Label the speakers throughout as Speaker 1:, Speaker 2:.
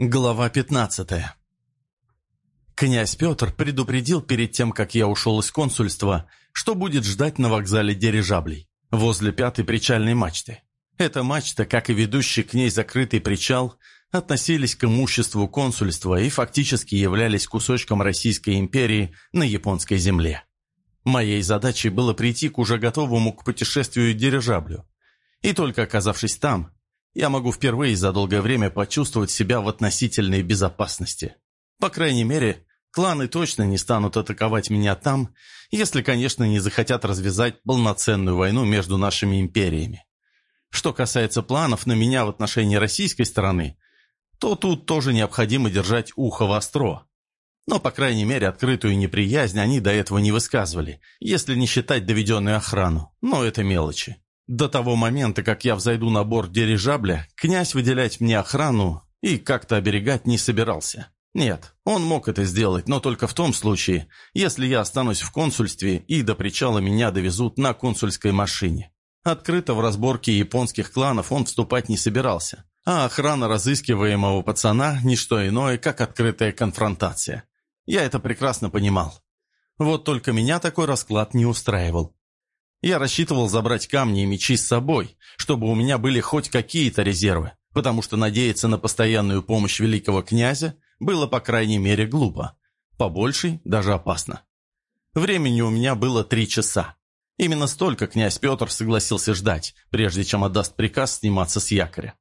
Speaker 1: Глава 15 Князь Петр предупредил перед тем, как я ушел из консульства, что будет ждать на вокзале дирижаблей, возле пятой причальной мачты. Эта мачта, как и ведущий к ней закрытый причал, относились к имуществу консульства и фактически являлись кусочком Российской империи на японской земле. Моей задачей было прийти к уже готовому к путешествию дирижаблю. И только оказавшись там, я могу впервые за долгое время почувствовать себя в относительной безопасности. По крайней мере, кланы точно не станут атаковать меня там, если, конечно, не захотят развязать полноценную войну между нашими империями. Что касается планов на меня в отношении российской стороны, то тут тоже необходимо держать ухо востро. Но, по крайней мере, открытую неприязнь они до этого не высказывали, если не считать доведенную охрану, но это мелочи. До того момента, как я взойду на борт дирижабля, князь выделять мне охрану и как-то оберегать не собирался. Нет, он мог это сделать, но только в том случае, если я останусь в консульстве и до причала меня довезут на консульской машине. Открыто в разборке японских кланов он вступать не собирался, а охрана разыскиваемого пацана – не что иное, как открытая конфронтация. Я это прекрасно понимал. Вот только меня такой расклад не устраивал. Я рассчитывал забрать камни и мечи с собой, чтобы у меня были хоть какие-то резервы, потому что надеяться на постоянную помощь великого князя было, по крайней мере, глупо. Побольше даже опасно. Времени у меня было три часа. Именно столько князь Петр согласился ждать, прежде чем отдаст приказ сниматься с якоря.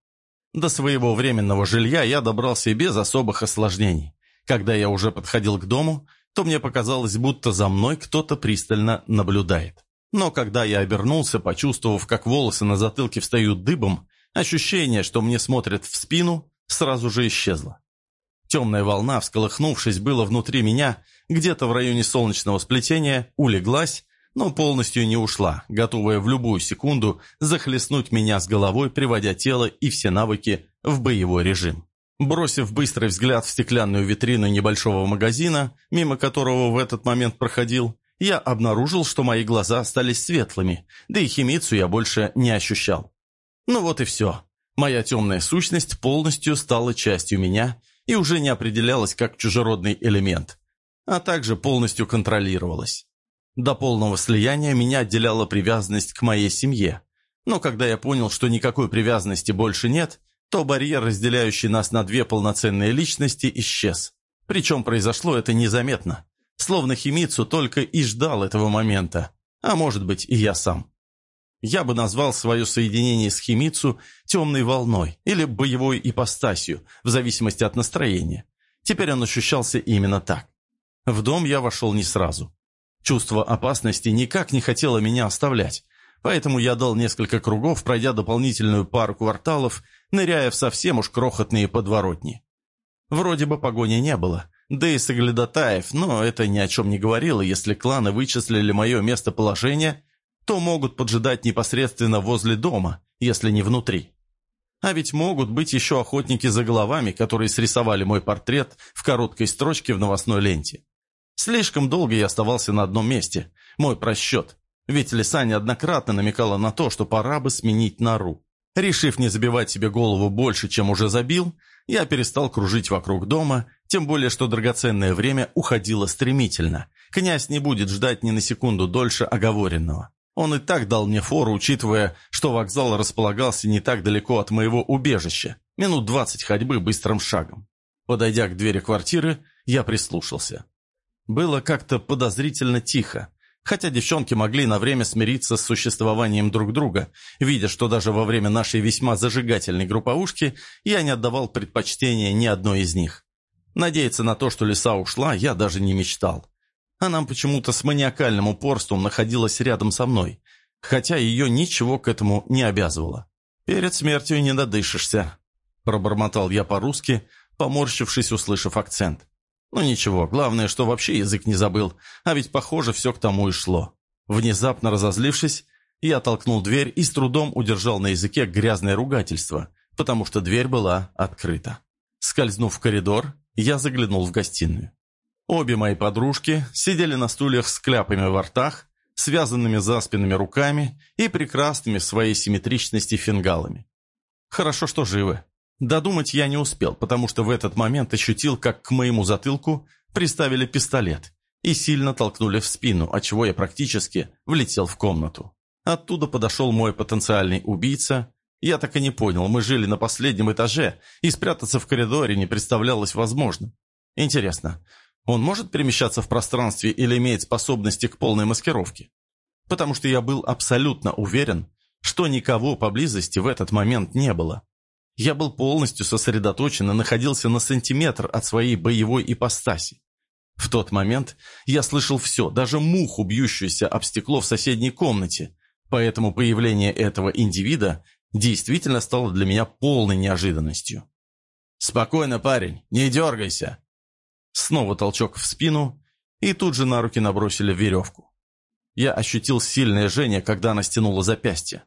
Speaker 1: До своего временного жилья я добрался без особых осложнений. Когда я уже подходил к дому, то мне показалось, будто за мной кто-то пристально наблюдает. Но когда я обернулся, почувствовав, как волосы на затылке встают дыбом, ощущение, что мне смотрят в спину, сразу же исчезло. Темная волна, всколыхнувшись, было внутри меня, где-то в районе солнечного сплетения, улеглась, но полностью не ушла, готовая в любую секунду захлестнуть меня с головой, приводя тело и все навыки в боевой режим. Бросив быстрый взгляд в стеклянную витрину небольшого магазина, мимо которого в этот момент проходил, я обнаружил, что мои глаза остались светлыми, да и химицу я больше не ощущал. Ну вот и все. Моя темная сущность полностью стала частью меня и уже не определялась как чужеродный элемент, а также полностью контролировалась. До полного слияния меня отделяла привязанность к моей семье, но когда я понял, что никакой привязанности больше нет, то барьер, разделяющий нас на две полноценные личности, исчез. Причем произошло это незаметно. Словно Химицу только и ждал этого момента, а может быть и я сам. Я бы назвал свое соединение с Химицу темной волной или боевой ипостасью, в зависимости от настроения. Теперь он ощущался именно так. В дом я вошел не сразу. Чувство опасности никак не хотело меня оставлять, поэтому я дал несколько кругов, пройдя дополнительную пару кварталов, ныряя в совсем уж крохотные подворотни. Вроде бы погони не было, да и соглядатаев, но это ни о чем не говорило. Если кланы вычислили мое местоположение, то могут поджидать непосредственно возле дома, если не внутри. А ведь могут быть еще охотники за головами, которые срисовали мой портрет в короткой строчке в новостной ленте. Слишком долго я оставался на одном месте. Мой просчет. Ведь Лиса неоднократно намекала на то, что пора бы сменить нору. Решив не забивать себе голову больше, чем уже забил, я перестал кружить вокруг дома, тем более, что драгоценное время уходило стремительно. Князь не будет ждать ни на секунду дольше оговоренного. Он и так дал мне фору, учитывая, что вокзал располагался не так далеко от моего убежища, минут двадцать ходьбы быстрым шагом. Подойдя к двери квартиры, я прислушался. Было как-то подозрительно тихо, хотя девчонки могли на время смириться с существованием друг друга, видя, что даже во время нашей весьма зажигательной групповушки я не отдавал предпочтения ни одной из них. Надеяться на то, что лиса ушла, я даже не мечтал. Она почему-то с маниакальным упорством находилась рядом со мной, хотя ее ничего к этому не обязывало. «Перед смертью не додышишься», – пробормотал я по-русски, поморщившись, услышав акцент. Ну ничего, главное, что вообще язык не забыл, а ведь, похоже, все к тому и шло. Внезапно разозлившись, я толкнул дверь и с трудом удержал на языке грязное ругательство, потому что дверь была открыта. Скользнув в коридор, я заглянул в гостиную. Обе мои подружки сидели на стульях с кляпами во ртах, связанными за спинами руками и прекрасными в своей симметричности фингалами. Хорошо, что живы. Додумать я не успел, потому что в этот момент ощутил, как к моему затылку приставили пистолет и сильно толкнули в спину, отчего я практически влетел в комнату. Оттуда подошел мой потенциальный убийца. Я так и не понял, мы жили на последнем этаже, и спрятаться в коридоре не представлялось возможным. Интересно, он может перемещаться в пространстве или имеет способности к полной маскировке? Потому что я был абсолютно уверен, что никого поблизости в этот момент не было. Я был полностью сосредоточен и находился на сантиметр от своей боевой ипостаси. В тот момент я слышал все, даже муху, бьющуюся об стекло в соседней комнате, поэтому появление этого индивида действительно стало для меня полной неожиданностью. «Спокойно, парень, не дергайся!» Снова толчок в спину, и тут же на руки набросили веревку. Я ощутил сильное жжение, когда она стянула запястье.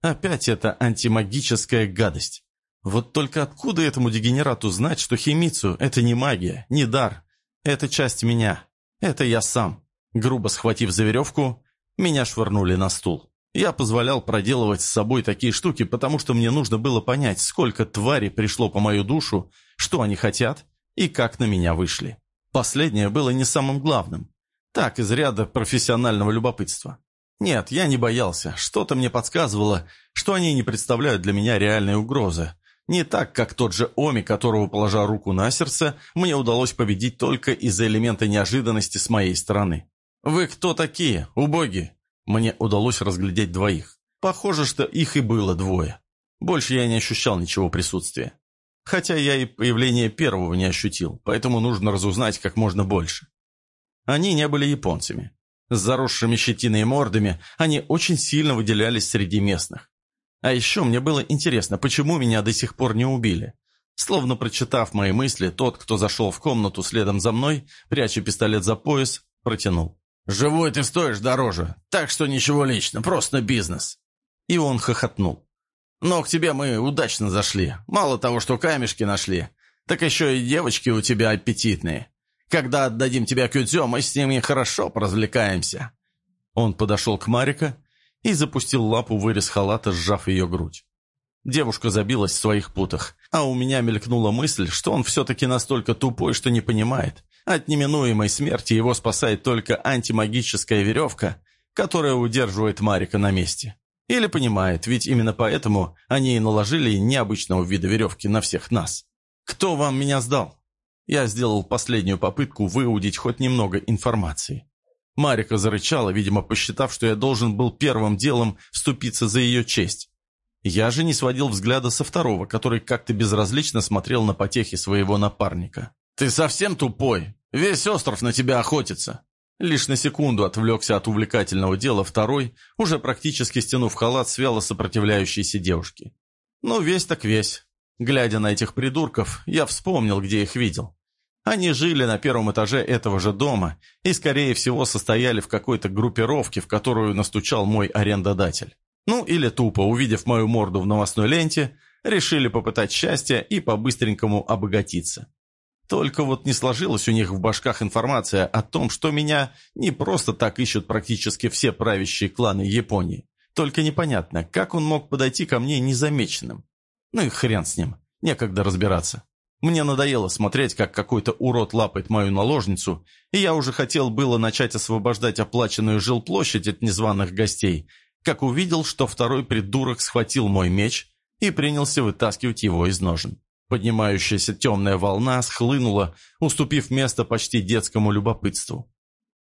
Speaker 1: Опять эта антимагическая гадость. Вот только откуда этому дегенерату знать, что химицу – это не магия, не дар. Это часть меня. Это я сам. Грубо схватив за веревку, меня швырнули на стул. Я позволял проделывать с собой такие штуки, потому что мне нужно было понять, сколько тварей пришло по мою душу, что они хотят и как на меня вышли. Последнее было не самым главным. Так, из ряда профессионального любопытства. Нет, я не боялся. Что-то мне подсказывало, что они не представляют для меня реальной угрозы. Не так, как тот же Оми, которого, положа руку на сердце, мне удалось победить только из-за элемента неожиданности с моей стороны. «Вы кто такие, убогие?» Мне удалось разглядеть двоих. Похоже, что их и было двое. Больше я не ощущал ничего присутствия. Хотя я и появление первого не ощутил, поэтому нужно разузнать как можно больше. Они не были японцами. С заросшими щетиной мордами они очень сильно выделялись среди местных. А еще мне было интересно, почему меня до сих пор не убили. Словно прочитав мои мысли, тот, кто зашел в комнату следом за мной, пряча пистолет за пояс, протянул. «Живой ты стоишь дороже, так что ничего лично, просто бизнес». И он хохотнул. «Но к тебе мы удачно зашли. Мало того, что камешки нашли, так еще и девочки у тебя аппетитные. Когда отдадим тебя Кюдзё, мы с ними хорошо поразвлекаемся». Он подошел к Марика и запустил лапу в вырез халата, сжав ее грудь. Девушка забилась в своих путах, а у меня мелькнула мысль, что он все-таки настолько тупой, что не понимает. От неминуемой смерти его спасает только антимагическая веревка, которая удерживает Марика на месте. Или понимает, ведь именно поэтому они и наложили необычного вида веревки на всех нас. «Кто вам меня сдал?» Я сделал последнюю попытку выудить хоть немного информации. Марика зарычала, видимо, посчитав, что я должен был первым делом вступиться за ее честь. Я же не сводил взгляда со второго, который как-то безразлично смотрел на потехи своего напарника. «Ты совсем тупой? Весь остров на тебя охотится!» Лишь на секунду отвлекся от увлекательного дела второй, уже практически стянув халат с вяло сопротивляющейся девушки. Ну, весь так весь. Глядя на этих придурков, я вспомнил, где их видел. Они жили на первом этаже этого же дома и, скорее всего, состояли в какой-то группировке, в которую настучал мой арендодатель. Ну, или тупо, увидев мою морду в новостной ленте, решили попытать счастье и по-быстренькому обогатиться. Только вот не сложилась у них в башках информация о том, что меня не просто так ищут практически все правящие кланы Японии. Только непонятно, как он мог подойти ко мне незамеченным. Ну и хрен с ним, некогда разбираться. Мне надоело смотреть, как какой-то урод лапает мою наложницу, и я уже хотел было начать освобождать оплаченную жилплощадь от незваных гостей, как увидел, что второй придурок схватил мой меч и принялся вытаскивать его из ножен. Поднимающаяся темная волна схлынула, уступив место почти детскому любопытству.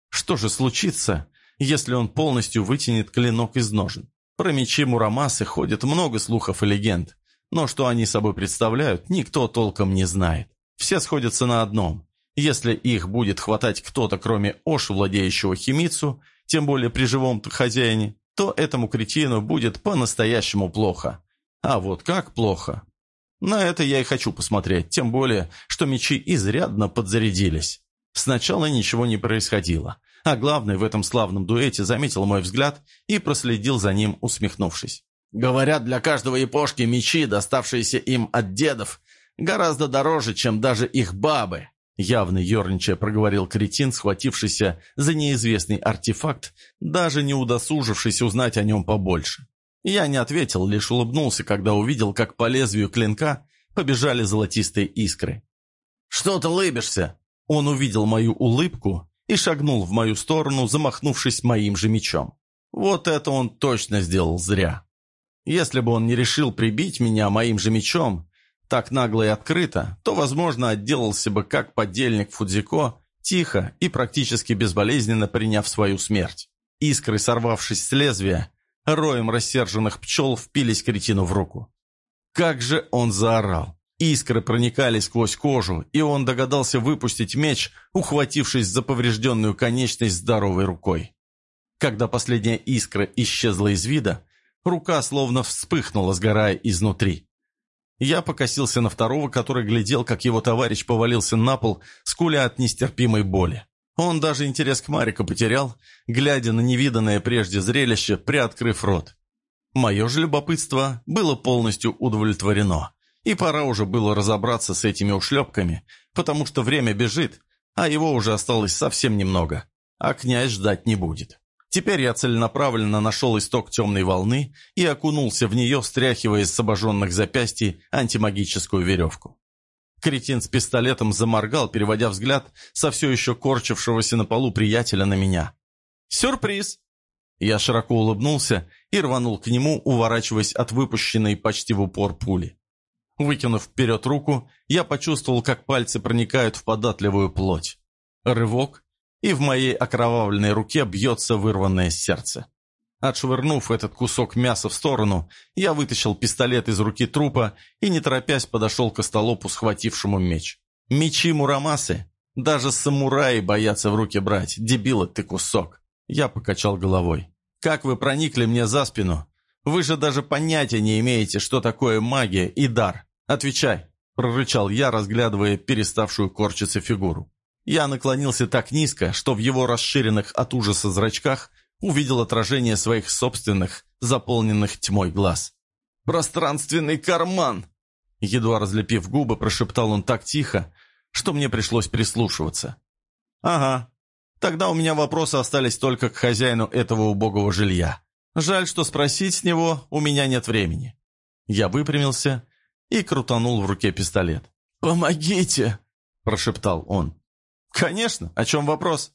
Speaker 1: Что же случится, если он полностью вытянет клинок из ножен? Про мечи Мурамасы ходит много слухов и легенд. Но что они собой представляют, никто толком не знает. Все сходятся на одном. Если их будет хватать кто-то, кроме Ош, владеющего Химицу, тем более при живом хозяине, то этому кретину будет по-настоящему плохо. А вот как плохо? На это я и хочу посмотреть, тем более, что мечи изрядно подзарядились. Сначала ничего не происходило, а главный в этом славном дуэте заметил мой взгляд и проследил за ним, усмехнувшись. Говорят, для каждого япошки мечи, доставшиеся им от дедов, гораздо дороже, чем даже их бабы. Явно ерничая проговорил кретин, схватившийся за неизвестный артефакт, даже не удосужившись узнать о нем побольше. Я не ответил, лишь улыбнулся, когда увидел, как по лезвию клинка побежали золотистые искры. «Что ты лыбишься?» Он увидел мою улыбку и шагнул в мою сторону, замахнувшись моим же мечом. Вот это он точно сделал зря. Если бы он не решил прибить меня моим же мечом, так нагло и открыто, то, возможно, отделался бы как подельник Фудзико, тихо и практически безболезненно приняв свою смерть. Искры, сорвавшись с лезвия, роем рассерженных пчел впились кретину в руку. Как же он заорал! Искры проникали сквозь кожу, и он догадался выпустить меч, ухватившись за поврежденную конечность здоровой рукой. Когда последняя искра исчезла из вида, рука словно вспыхнула, сгорая изнутри. Я покосился на второго, который глядел, как его товарищ повалился на пол, скуля от нестерпимой боли. Он даже интерес к Марику потерял, глядя на невиданное прежде зрелище, приоткрыв рот. Мое же любопытство было полностью удовлетворено, и пора уже было разобраться с этими ушлепками, потому что время бежит, а его уже осталось совсем немного, а князь ждать не будет. Теперь я целенаправленно нашел исток темной волны и окунулся в нее, встряхивая с обожженных запястий антимагическую веревку. Кретин с пистолетом заморгал, переводя взгляд со все еще корчившегося на полу приятеля на меня. «Сюрприз!» Я широко улыбнулся и рванул к нему, уворачиваясь от выпущенной почти в упор пули. Выкинув вперед руку, я почувствовал, как пальцы проникают в податливую плоть. Рывок, и в моей окровавленной руке бьется вырванное сердце. Отшвырнув этот кусок мяса в сторону, я вытащил пистолет из руки трупа и, не торопясь, подошел к остолопу, схватившему меч. Мечи Мурамасы? Даже самураи боятся в руки брать. Дебила ты кусок. Я покачал головой. Как вы проникли мне за спину? Вы же даже понятия не имеете, что такое магия и дар. Отвечай, прорычал я, разглядывая переставшую корчиться фигуру. Я наклонился так низко, что в его расширенных от ужаса зрачках увидел отражение своих собственных, заполненных тьмой глаз. «Пространственный карман!» Едва разлепив губы, прошептал он так тихо, что мне пришлось прислушиваться. «Ага. Тогда у меня вопросы остались только к хозяину этого убогого жилья. Жаль, что спросить с него у меня нет времени». Я выпрямился и крутанул в руке пистолет. «Помогите!» – прошептал он. «Конечно, о чем вопрос?»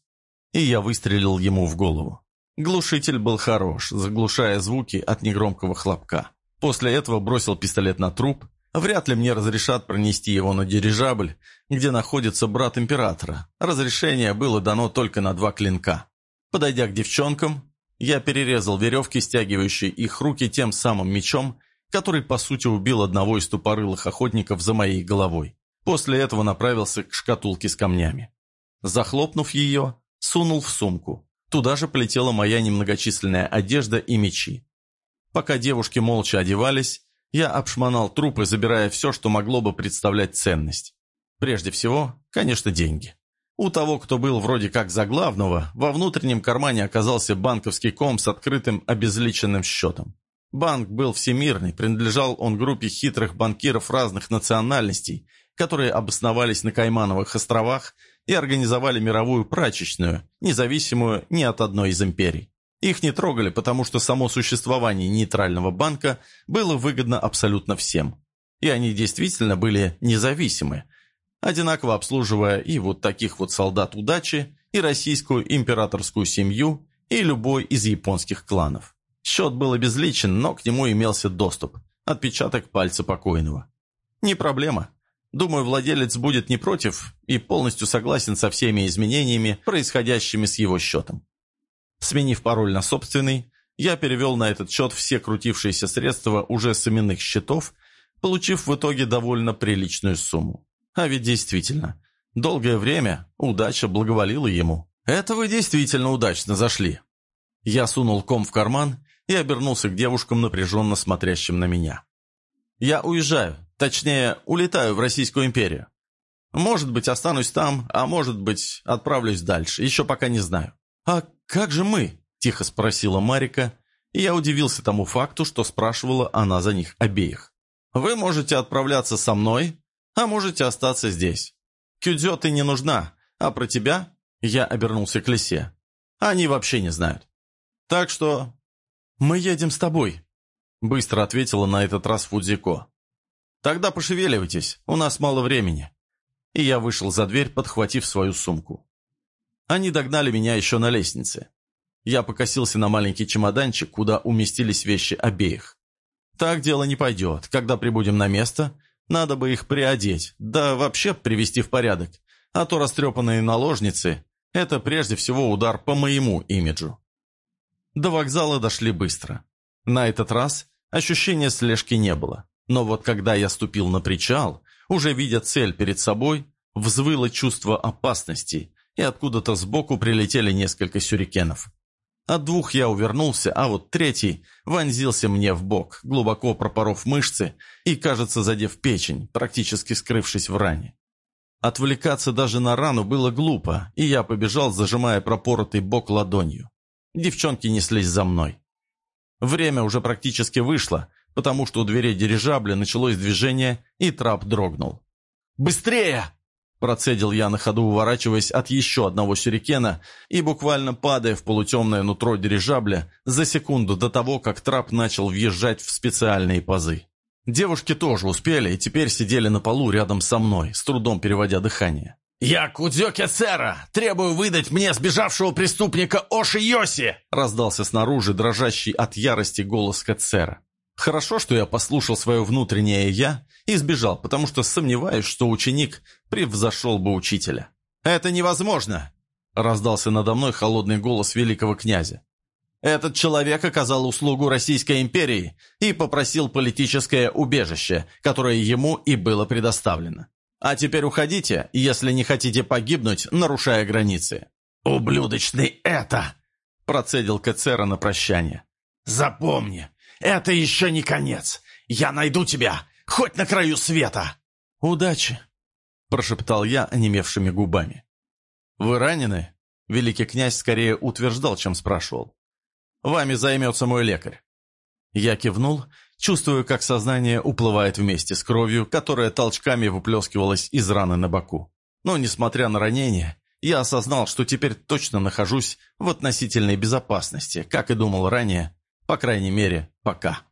Speaker 1: И я выстрелил ему в голову. Глушитель был хорош, заглушая звуки от негромкого хлопка. После этого бросил пистолет на труп. Вряд ли мне разрешат пронести его на дирижабль, где находится брат императора. Разрешение было дано только на два клинка. Подойдя к девчонкам, я перерезал веревки, стягивающие их руки тем самым мечом, который, по сути, убил одного из тупорылых охотников за моей головой. После этого направился к шкатулке с камнями. Захлопнув ее, сунул в сумку. Туда же полетела моя немногочисленная одежда и мечи. Пока девушки молча одевались, я обшмонал трупы, забирая все, что могло бы представлять ценность. Прежде всего, конечно, деньги. У того, кто был вроде как за главного, во внутреннем кармане оказался банковский ком с открытым обезличенным счетом. Банк был всемирный, принадлежал он группе хитрых банкиров разных национальностей, которые обосновались на Каймановых островах и организовали мировую прачечную, независимую ни от одной из империй. Их не трогали, потому что само существование нейтрального банка было выгодно абсолютно всем. И они действительно были независимы, одинаково обслуживая и вот таких вот солдат удачи, и российскую императорскую семью, и любой из японских кланов. Счет был обезличен, но к нему имелся доступ, отпечаток пальца покойного. Не проблема. Думаю, владелец будет не против и полностью согласен со всеми изменениями, происходящими с его счетом. Сменив пароль на собственный, я перевел на этот счет все крутившиеся средства уже с именных счетов, получив в итоге довольно приличную сумму. А ведь действительно, долгое время удача благоволила ему. Это вы действительно удачно зашли. Я сунул ком в карман и обернулся к девушкам, напряженно смотрящим на меня. «Я уезжаю. Точнее, улетаю в Российскую империю. Может быть, останусь там, а может быть, отправлюсь дальше. Еще пока не знаю. «А как же мы?» – тихо спросила Марика, и я удивился тому факту, что спрашивала она за них обеих. «Вы можете отправляться со мной, а можете остаться здесь. Кюдзё ты не нужна, а про тебя...» Я обернулся к лисе. «Они вообще не знают. Так что...» «Мы едем с тобой», – быстро ответила на этот раз Фудзико. «Тогда пошевеливайтесь, у нас мало времени». И я вышел за дверь, подхватив свою сумку. Они догнали меня еще на лестнице. Я покосился на маленький чемоданчик, куда уместились вещи обеих. Так дело не пойдет. Когда прибудем на место, надо бы их приодеть, да вообще привести в порядок. А то растрепанные наложницы – это прежде всего удар по моему имиджу. До вокзала дошли быстро. На этот раз ощущения слежки не было. Но вот когда я ступил на причал, уже видя цель перед собой, взвыло чувство опасности, и откуда-то сбоку прилетели несколько сюрикенов. От двух я увернулся, а вот третий вонзился мне в бок, глубоко пропоров мышцы и, кажется, задев печень, практически скрывшись в ране. Отвлекаться даже на рану было глупо, и я побежал, зажимая пропоротый бок ладонью. Девчонки неслись за мной. Время уже практически вышло, потому что у дверей дирижабля началось движение, и трап дрогнул. «Быстрее!» Процедил я на ходу, уворачиваясь от еще одного сюрикена и буквально падая в полутемное нутро дирижабля за секунду до того, как трап начал въезжать в специальные пазы. Девушки тоже успели и теперь сидели на полу рядом со мной, с трудом переводя дыхание. «Я Кудзёке Цера! Требую выдать мне сбежавшего преступника Оши Йоси!» раздался снаружи дрожащий от ярости голос Кацера. Хорошо, что я послушал свое внутреннее «я» и сбежал, потому что сомневаюсь, что ученик превзошел бы учителя. «Это невозможно!» — раздался надо мной холодный голос великого князя. «Этот человек оказал услугу Российской империи и попросил политическое убежище, которое ему и было предоставлено. А теперь уходите, если не хотите погибнуть, нарушая границы». «Ублюдочный это!» — процедил Кацера на прощание. «Запомни, это еще не конец. Я найду тебя, хоть на краю света. Удачи, прошептал я онемевшими губами. Вы ранены? Великий князь скорее утверждал, чем спрашивал. Вами займется мой лекарь. Я кивнул, чувствуя, как сознание уплывает вместе с кровью, которая толчками выплескивалась из раны на боку. Но, несмотря на ранение, я осознал, что теперь точно нахожусь в относительной безопасности, как и думал ранее, по крайней мере, пока.